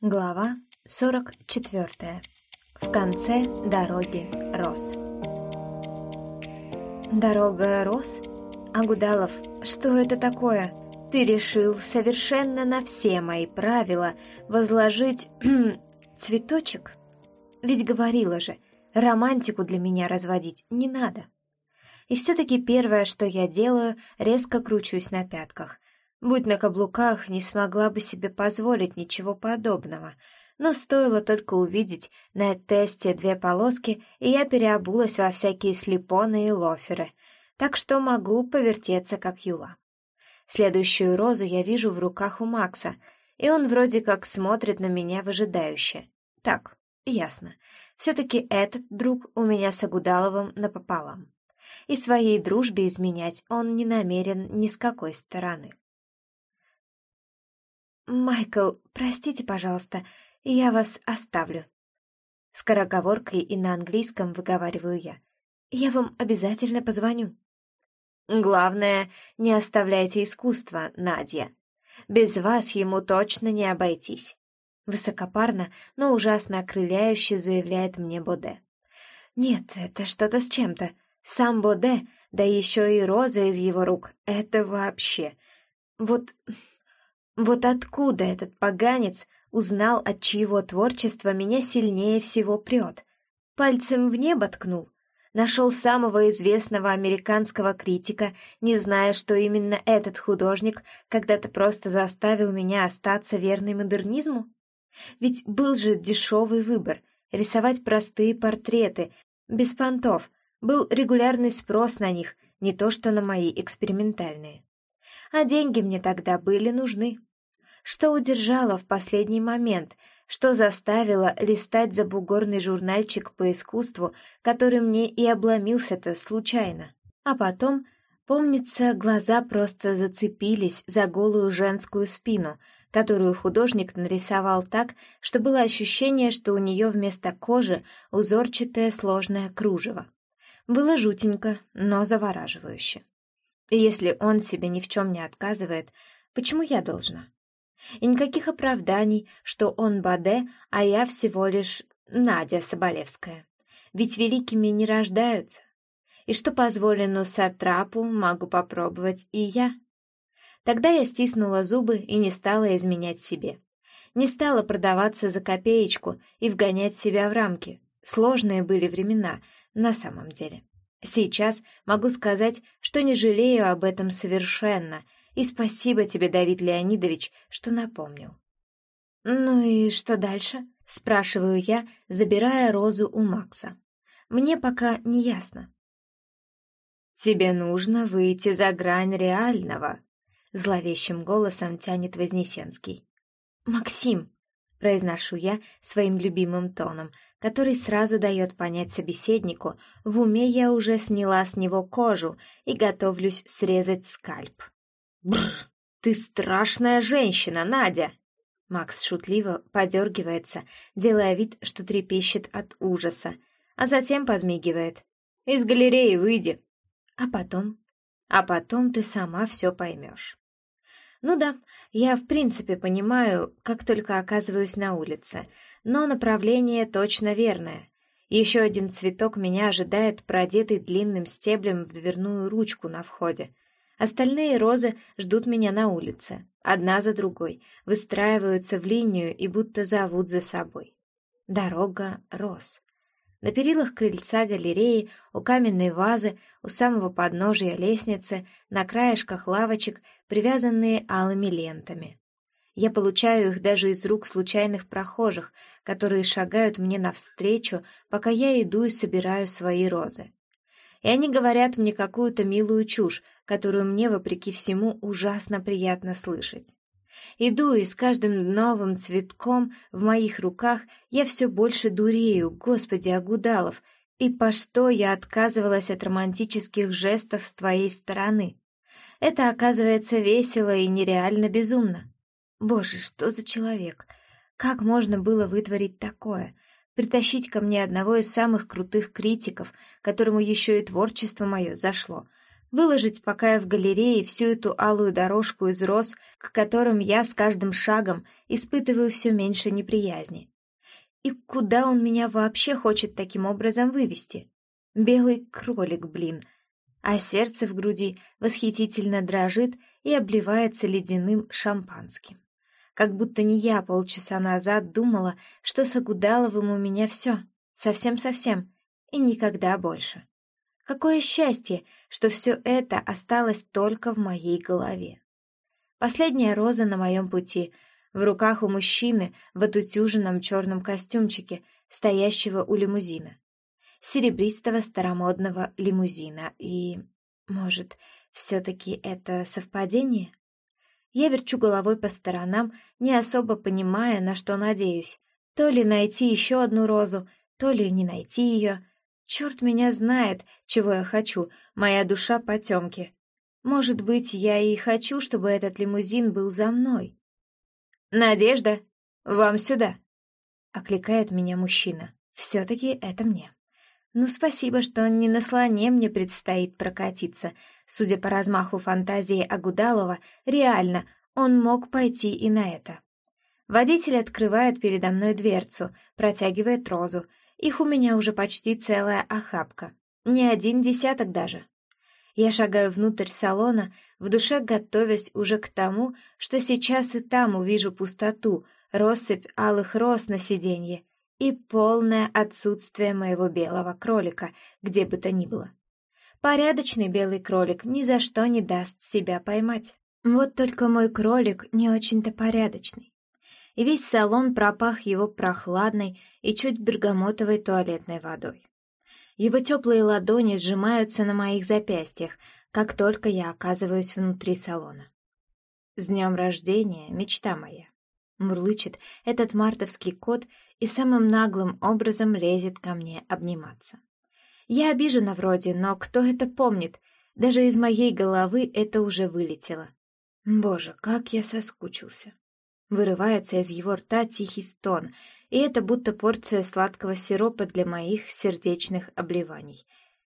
Глава 44. В конце дороги Рос. Дорога Рос? Агудалов, что это такое? Ты решил совершенно на все мои правила возложить цветочек? Ведь говорила же, романтику для меня разводить не надо. И все-таки первое, что я делаю, резко кручусь на пятках — Будь на каблуках, не смогла бы себе позволить ничего подобного, но стоило только увидеть на тесте две полоски, и я переобулась во всякие слепоны и лоферы, так что могу повертеться, как юла. Следующую розу я вижу в руках у Макса, и он вроде как смотрит на меня выжидающе. Так, ясно. Все-таки этот друг у меня с Агудаловым напополам. И своей дружбе изменять он не намерен ни с какой стороны. «Майкл, простите, пожалуйста, я вас оставлю». Скороговоркой и на английском выговариваю я. «Я вам обязательно позвоню». «Главное, не оставляйте искусство, Надя. Без вас ему точно не обойтись». Высокопарно, но ужасно окрыляюще заявляет мне Боде. «Нет, это что-то с чем-то. Сам Боде, да еще и роза из его рук. Это вообще... Вот вот откуда этот поганец узнал, от чьего творчества меня сильнее всего прет? Пальцем в небо ткнул? Нашел самого известного американского критика, не зная, что именно этот художник когда-то просто заставил меня остаться верной модернизму? Ведь был же дешевый выбор — рисовать простые портреты, без понтов, был регулярный спрос на них, не то что на мои экспериментальные. А деньги мне тогда были нужны. Что удержало в последний момент, что заставило листать забугорный журнальчик по искусству, который мне и обломился-то случайно. А потом, помнится, глаза просто зацепились за голую женскую спину, которую художник нарисовал так, что было ощущение, что у нее вместо кожи узорчатое сложное кружево. Было жутенько, но завораживающе. И если он себе ни в чем не отказывает, почему я должна? И никаких оправданий, что он Баде, а я всего лишь Надя Соболевская. Ведь великими не рождаются. И что позволено сатрапу, могу попробовать и я. Тогда я стиснула зубы и не стала изменять себе. Не стала продаваться за копеечку и вгонять себя в рамки. Сложные были времена, на самом деле. Сейчас могу сказать, что не жалею об этом совершенно — и спасибо тебе, Давид Леонидович, что напомнил. Ну и что дальше? спрашиваю я, забирая розу у Макса. Мне пока не ясно. Тебе нужно выйти за грань реального, зловещим голосом тянет Вознесенский. Максим, произношу я своим любимым тоном, который сразу дает понять собеседнику, в уме я уже сняла с него кожу и готовлюсь срезать скальп. Бррр, ты страшная женщина, Надя!» Макс шутливо подергивается, делая вид, что трепещет от ужаса, а затем подмигивает. «Из галереи выйди!» А потом? А потом ты сама все поймешь. Ну да, я в принципе понимаю, как только оказываюсь на улице, но направление точно верное. Еще один цветок меня ожидает, продетый длинным стеблем в дверную ручку на входе — Остальные розы ждут меня на улице, одна за другой, выстраиваются в линию и будто зовут за собой. Дорога роз. На перилах крыльца галереи, у каменной вазы, у самого подножия лестницы, на краешках лавочек, привязанные алыми лентами. Я получаю их даже из рук случайных прохожих, которые шагают мне навстречу, пока я иду и собираю свои розы и они говорят мне какую-то милую чушь, которую мне, вопреки всему, ужасно приятно слышать. Иду, и с каждым новым цветком в моих руках я все больше дурею, господи, Агудалов, и по что я отказывалась от романтических жестов с твоей стороны? Это оказывается весело и нереально безумно. Боже, что за человек? Как можно было вытворить такое? Притащить ко мне одного из самых крутых критиков, которому еще и творчество мое зашло. выложить пока я в галерее всю эту алую дорожку из роз, к которым я с каждым шагом испытываю все меньше неприязни. И куда он меня вообще хочет таким образом вывести? Белый кролик, блин. А сердце в груди восхитительно дрожит и обливается ледяным шампанским. Как будто не я полчаса назад думала, что с Агудаловым у меня все, совсем-совсем, и никогда больше. Какое счастье, что все это осталось только в моей голове. Последняя роза на моем пути, в руках у мужчины в отутюженном черном костюмчике, стоящего у лимузина. Серебристого старомодного лимузина. И, может, все-таки это совпадение? Я верчу головой по сторонам, не особо понимая, на что надеюсь. То ли найти еще одну розу, то ли не найти ее — Черт меня знает, чего я хочу, моя душа потемки. Может быть, я и хочу, чтобы этот лимузин был за мной. «Надежда, вам сюда!» — окликает меня мужчина. Все-таки это мне. Ну, спасибо, что не на слоне мне предстоит прокатиться. Судя по размаху фантазии Агудалова, реально, он мог пойти и на это. Водитель открывает передо мной дверцу, протягивает розу, их у меня уже почти целая охапка. Не один десяток даже. Я шагаю внутрь салона, в душе готовясь уже к тому, что сейчас и там увижу пустоту, россыпь алых роз на сиденье и полное отсутствие моего белого кролика, где бы то ни было. Порядочный белый кролик ни за что не даст себя поймать. Вот только мой кролик не очень-то порядочный и весь салон пропах его прохладной и чуть бергамотовой туалетной водой. Его теплые ладони сжимаются на моих запястьях, как только я оказываюсь внутри салона. «С днем рождения, мечта моя!» Мурлычет этот мартовский кот и самым наглым образом лезет ко мне обниматься. Я обижена вроде, но кто это помнит? Даже из моей головы это уже вылетело. Боже, как я соскучился. Вырывается из его рта тихий стон, и это будто порция сладкого сиропа для моих сердечных обливаний.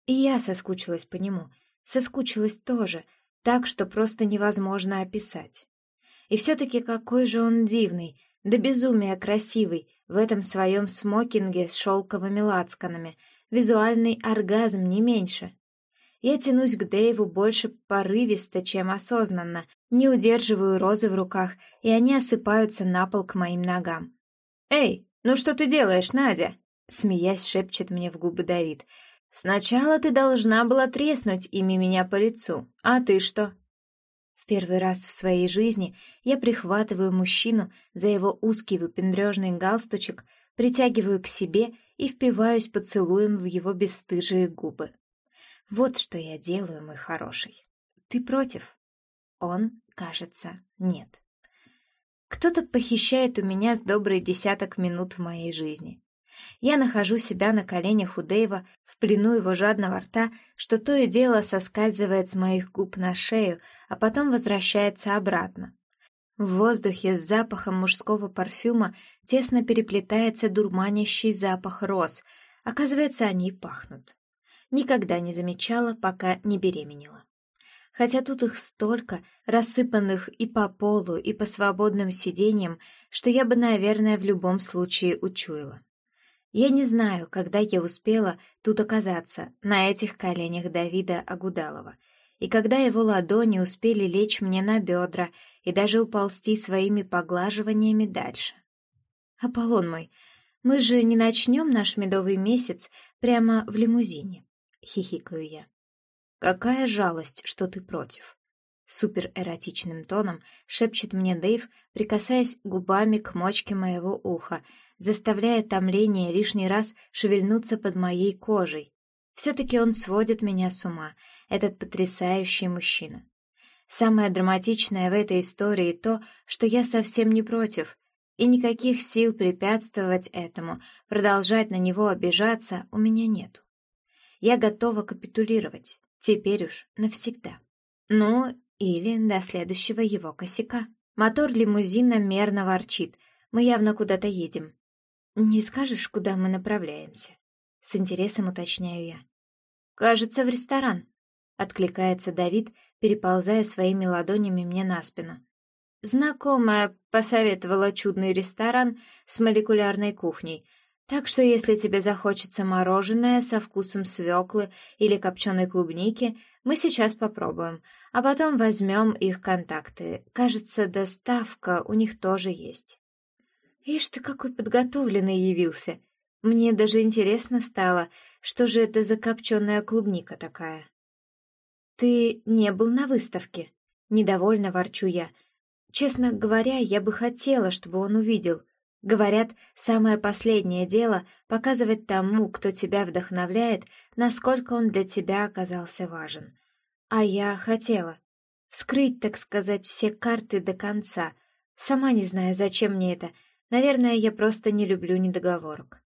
И я соскучилась по нему, соскучилась тоже, так, что просто невозможно описать. И все-таки какой же он дивный, да безумия красивый, в этом своем смокинге с шелковыми лацканами, визуальный оргазм не меньше. Я тянусь к Дэйву больше порывисто, чем осознанно, не удерживаю розы в руках, и они осыпаются на пол к моим ногам. «Эй, ну что ты делаешь, Надя?» Смеясь, шепчет мне в губы Давид. «Сначала ты должна была треснуть ими меня по лицу, а ты что?» Первый раз в своей жизни я прихватываю мужчину за его узкий выпендрежный галстучек, притягиваю к себе и впиваюсь поцелуем в его бесстыжие губы. Вот что я делаю, мой хороший. Ты против? Он, кажется, нет. Кто-то похищает у меня с добрый десяток минут в моей жизни. Я нахожу себя на коленях у Дэйва, в плену его жадного рта, что то и дело соскальзывает с моих губ на шею, а потом возвращается обратно. В воздухе с запахом мужского парфюма тесно переплетается дурманящий запах роз. Оказывается, они пахнут никогда не замечала, пока не беременела. Хотя тут их столько, рассыпанных и по полу, и по свободным сиденьям, что я бы, наверное, в любом случае учуяла. Я не знаю, когда я успела тут оказаться, на этих коленях Давида Агудалова, и когда его ладони успели лечь мне на бедра и даже уползти своими поглаживаниями дальше. «Аполлон мой, мы же не начнем наш медовый месяц прямо в лимузине?» — хихикаю я. «Какая жалость, что ты против!» Суперэротичным тоном шепчет мне Дэйв, прикасаясь губами к мочке моего уха, заставляя томление лишний раз шевельнуться под моей кожей. Все-таки он сводит меня с ума, этот потрясающий мужчина. Самое драматичное в этой истории то, что я совсем не против, и никаких сил препятствовать этому, продолжать на него обижаться у меня нету. Я готова капитулировать, теперь уж навсегда. Ну, или до следующего его косяка. Мотор лимузина мерно ворчит. Мы явно куда-то едем. Не скажешь, куда мы направляемся? С интересом уточняю я. Кажется, в ресторан. откликается Давид, переползая своими ладонями мне на спину. Знакомая посоветовала чудный ресторан с молекулярной кухней, так что если тебе захочется мороженое со вкусом свеклы или копченой клубники, мы сейчас попробуем, а потом возьмем их контакты. Кажется, доставка у них тоже есть. Ишь ты, какой подготовленный явился. Мне даже интересно стало, что же это за копченая клубника такая. Ты не был на выставке? Недовольно ворчу я. Честно говоря, я бы хотела, чтобы он увидел. Говорят, самое последнее дело — показывать тому, кто тебя вдохновляет, насколько он для тебя оказался важен. А я хотела. Вскрыть, так сказать, все карты до конца. Сама не знаю, зачем мне это. Наверное, я просто не люблю недоговорок.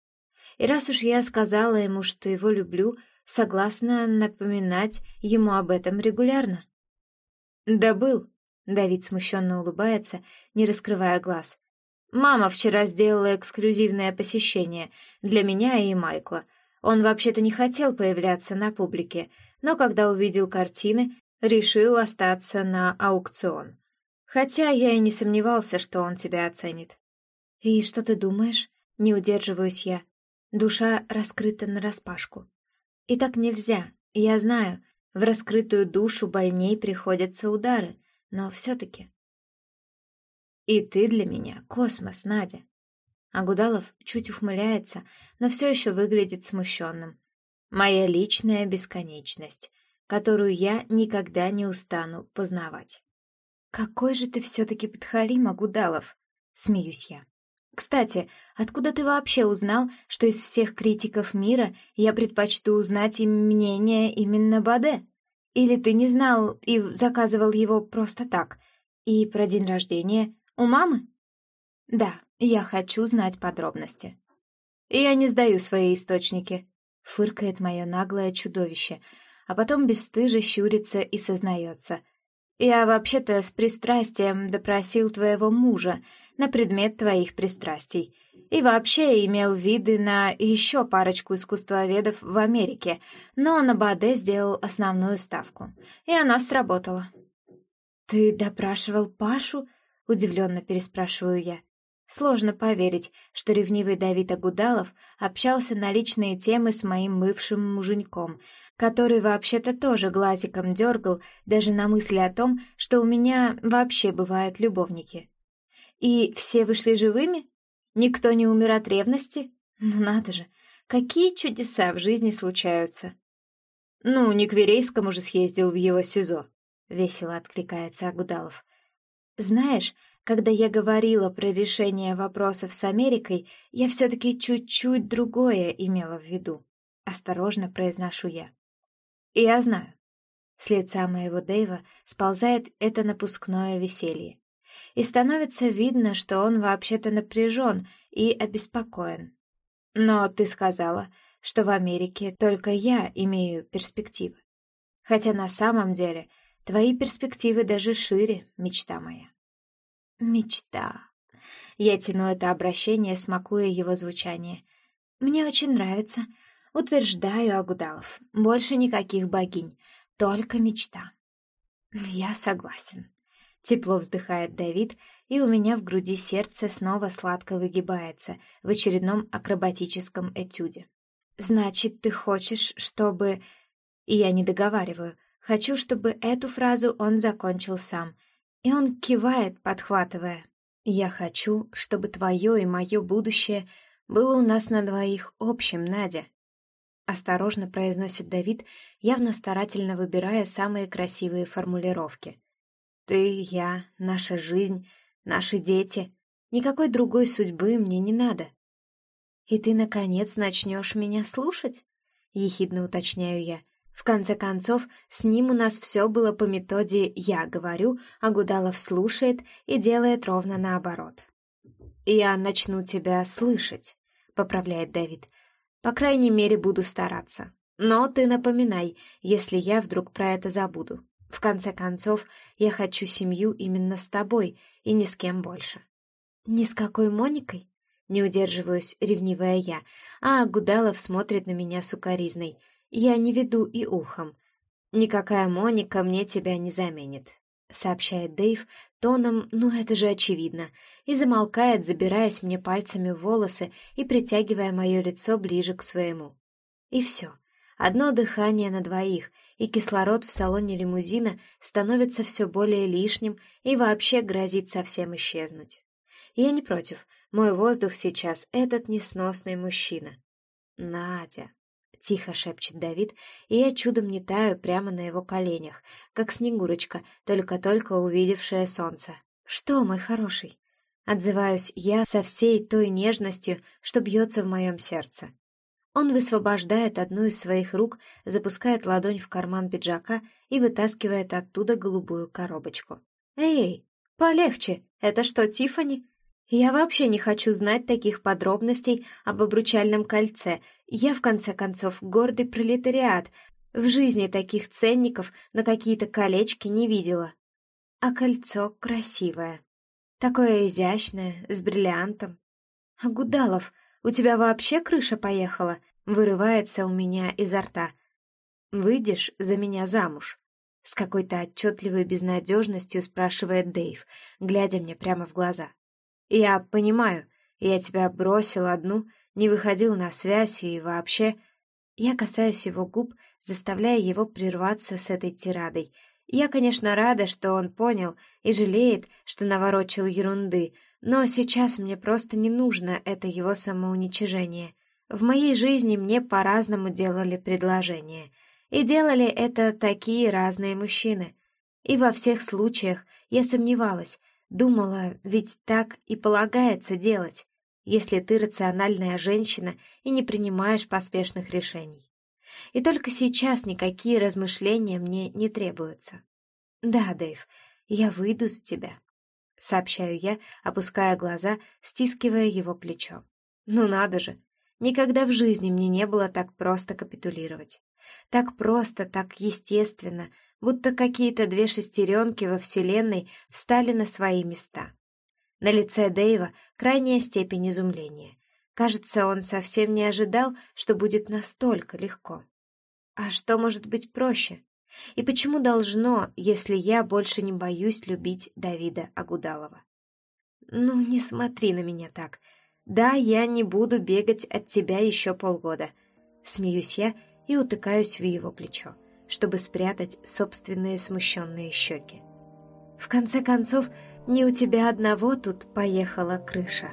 И раз уж я сказала ему, что его люблю, согласна напоминать ему об этом регулярно. «Да был», — Давид смущенно улыбается, не раскрывая глаз. Мама вчера сделала эксклюзивное посещение для меня и Майкла. Он вообще-то не хотел появляться на публике, но когда увидел картины, решил остаться на аукцион. Хотя я и не сомневался, что он тебя оценит. «И что ты думаешь?» Не удерживаюсь я. Душа раскрыта нараспашку. И так нельзя, я знаю, в раскрытую душу больней приходятся удары, но все-таки... И ты для меня космос, Надя. Агудалов чуть ухмыляется, но все еще выглядит смущенным. Моя личная бесконечность, которую я никогда не устану познавать. Какой же ты все-таки подхалим, Агудалов, смеюсь я. Кстати, откуда ты вообще узнал, что из всех критиков мира я предпочту узнать им мнение именно Баде? Или ты не знал и заказывал его просто так? И про день рождения у мамы? Да, я хочу знать подробности. Я не сдаю свои источники, фыркает мое наглое чудовище, а потом бесстыже щурится и сознается. Я вообще-то с пристрастием допросил твоего мужа на предмет твоих пристрастий и вообще имел виды на еще парочку искусствоведов в Америке, но на Баде сделал основную ставку, и она сработала. «Ты допрашивал Пашу?» Удивленно переспрашиваю я. Сложно поверить, что ревнивый Давид Агудалов общался на личные темы с моим бывшим муженьком, который вообще-то тоже глазиком дергал даже на мысли о том, что у меня вообще бывают любовники. И все вышли живыми? Никто не умер от ревности? Ну надо же, какие чудеса в жизни случаются. Ну, не к Верейскому же съездил в его СИЗО, — весело откликается Агудалов. Знаешь, когда я говорила про решение вопросов с Америкой, я все-таки чуть-чуть другое имела в виду. Осторожно произношу я. И я знаю. С лица моего Дэйва сползает это напускное веселье. И становится видно, что он вообще-то напряжен и обеспокоен. Но ты сказала, что в Америке только я имею перспективы. Хотя на самом деле Твои перспективы даже шире, мечта моя. Мечта. Я тяну это обращение, смакуя его звучание. Мне очень нравится. Утверждаю, Агудалов, больше никаких богинь, только мечта. Я согласен. Тепло вздыхает Давид, и у меня в груди сердце снова сладко выгибается в очередном акробатическом этюде. Значит, ты хочешь, чтобы... И я не договариваю — Хочу, чтобы эту фразу он закончил сам. И он кивает, подхватывая. «Я хочу, чтобы твое и мое будущее было у нас на двоих общим, Надя». Осторожно произносит Давид, явно старательно выбирая самые красивые формулировки. «Ты, я, наша жизнь, наши дети. Никакой другой судьбы мне не надо». «И ты, наконец, начнешь меня слушать?» — ехидно уточняю я. В конце концов, с ним у нас все было по методе «я говорю», а Гудалов слушает и делает ровно наоборот. «Я начну тебя слышать», — поправляет Дэвид. «По крайней мере, буду стараться. Но ты напоминай, если я вдруг про это забуду. В конце концов, я хочу семью именно с тобой и ни с кем больше». «Ни с какой Моникой?» Не удерживаюсь, ревнивая я, а Гудалов смотрит на меня сукоризной — я не веду и ухом. «Никакая Моника мне тебя не заменит», — сообщает Дэйв тоном «ну это же очевидно», и замолкает, забираясь мне пальцами в волосы и притягивая мое лицо ближе к своему. И все. Одно дыхание на двоих, и кислород в салоне лимузина становится все более лишним и вообще грозит совсем исчезнуть. Я не против, мой воздух сейчас этот несносный мужчина. Надя. — тихо шепчет Давид, и я чудом не таю прямо на его коленях, как Снегурочка, только-только увидевшая солнце. «Что, мой хороший?» Отзываюсь я со всей той нежностью, что бьется в моем сердце. Он высвобождает одну из своих рук, запускает ладонь в карман пиджака и вытаскивает оттуда голубую коробочку. «Эй, полегче! Это что, Тифани? Я вообще не хочу знать таких подробностей об обручальном кольце. Я, в конце концов, гордый пролетариат. В жизни таких ценников на какие-то колечки не видела. А кольцо красивое. Такое изящное, с бриллиантом. А Гудалов, у тебя вообще крыша поехала? Вырывается у меня изо рта. Выйдешь за меня замуж? С какой-то отчетливой безнадежностью спрашивает Дэйв, глядя мне прямо в глаза. Я понимаю, я тебя бросил одну, не выходил на связь и вообще... Я касаюсь его губ, заставляя его прерваться с этой тирадой. Я, конечно, рада, что он понял и жалеет, что наворочил ерунды, но сейчас мне просто не нужно это его самоуничижение. В моей жизни мне по-разному делали предложения. И делали это такие разные мужчины. И во всех случаях я сомневалась, Думала, ведь так и полагается делать, если ты рациональная женщина и не принимаешь поспешных решений. И только сейчас никакие размышления мне не требуются. Да, Дэйв, я выйду за тебя, сообщаю я, опуская глаза, стискивая его плечо. Ну надо же, никогда в жизни мне не было так просто капитулировать. Так просто, так естественно, будто какие-то две шестеренки во Вселенной встали на свои места. На лице Дэйва крайняя степень изумления. Кажется, он совсем не ожидал, что будет настолько легко. А что может быть проще? И почему должно, если я больше не боюсь любить Давида Агудалова? Ну, не смотри на меня так. Да, я не буду бегать от тебя еще полгода. Смеюсь я и утыкаюсь в его плечо чтобы спрятать собственные смущенные щеки. В конце концов, не у тебя одного тут поехала крыша.